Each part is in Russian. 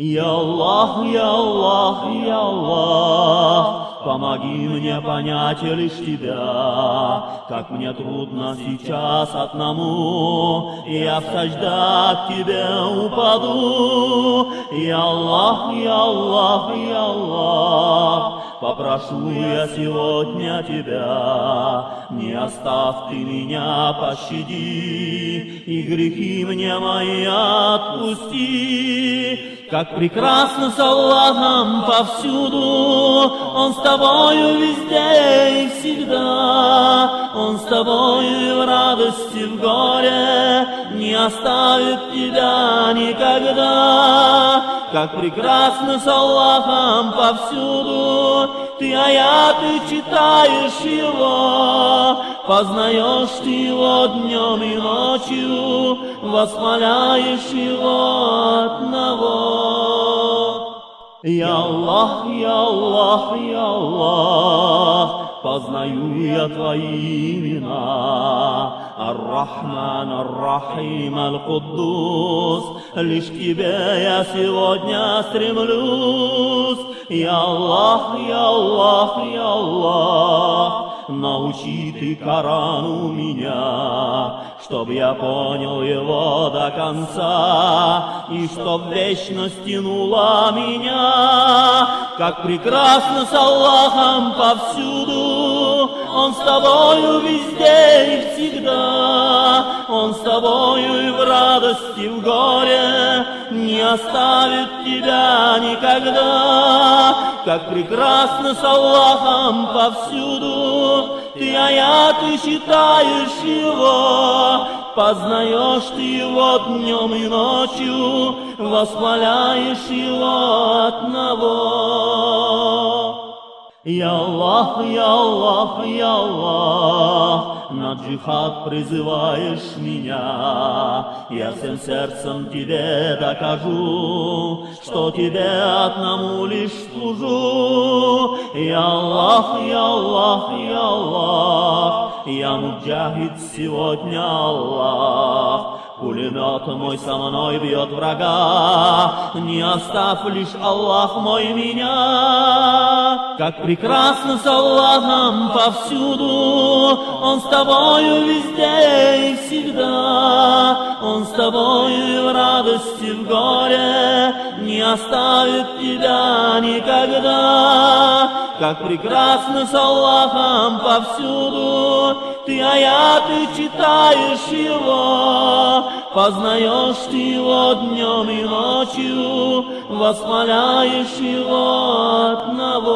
Я Аллах, Я Аллах, Я Аллах, помоги мне понять лишь Тебя, как мне трудно сейчас одному, я в сажда к Тебе упаду. Я Аллах, Я Аллах, Я Аллах, попрошу я сегодня Тебя, не оставь Ты меня, пощади, и грехи мне мои отпусти. Как прекрасно с Аллахом повсюду, Он с тобою везде и всегда, Он с тобою в радости, в горе, не оставит тебя никогда. Как прекрасно с Аллахом повсюду, ты аяты читаешь его, познаешь ты его днем и ночью, восхваляешь его одного. Я Аллах, Я Аллах, Я Аллах, познаю я Твои имена. Ар-Рахман, Ар-Рахим, Аль-Куддус, лишь к Тебе я сегодня стремлюсь. Я Аллах, Я Аллах, Я Аллах, научи Ты Корану меня, чтоб я понял его до конца, и чтоб вечность тянула меня, как прекрасно с Аллахом повсюду, Он с тобою везде и всегда, Он с тобою и в радости, и в горе, не оставит тебя никогда, как прекрасно с Аллахом повсюду, ты аяты читаешь его, познаешь ты его днем и ночью, восхваляешь его одного. Я Аллах, Я Аллах, Я Аллах, на джихад призываешь меня, я всем сердцем тебе докажу, что тебе одному лишь служу. Я Аллах, Я Аллах, Я Аллах, я муджахид сегодня Аллах. Пулемет мой со мной бьет врага, Не оставь лишь Аллах мой меня. Как прекрасно с Аллахом повсюду, Он с тобою везде и всегда, Он с тобою в радости, в горе, Не оставит тебя никогда. Как прекрасно с Аллахом повсюду, Ты аяты читаешь Его, познаешь ты его днем и ночью, восхваляешь его одного.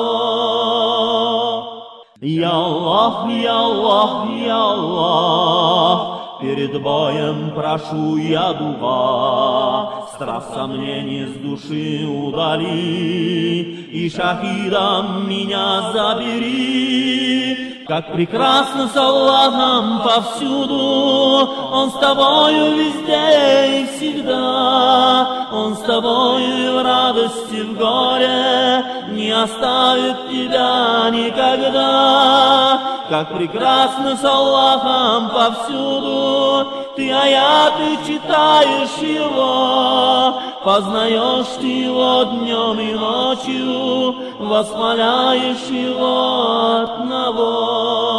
Я Аллах, Я Аллах, Я Аллах, перед боем прошу я дуга, страх сомнений с души удали, и шахидом меня забери. Как прекрасно с Аллахом повсюду, Он с тобою везде и всегда, Он с тобою и в радости, в горе, не оставит тебя никогда. Как прекрасно с Аллахом повсюду, ты аяты читаешь его, познаешь ты его днем и ночью, восхваляешь его одного.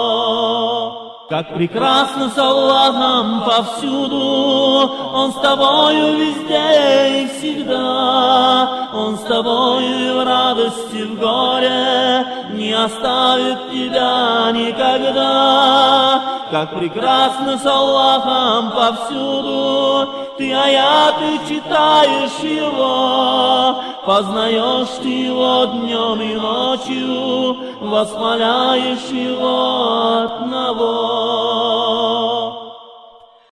Как прекрасно с Аллахом повсюду, Он с тобою везде и всегда, Он с тобою и в радости, в горе, не оставит тебя никогда. Как прекрасно с Аллахом повсюду, ты аяты читаешь его, познаешь ты его днем и ночью, восхваляешь его одного.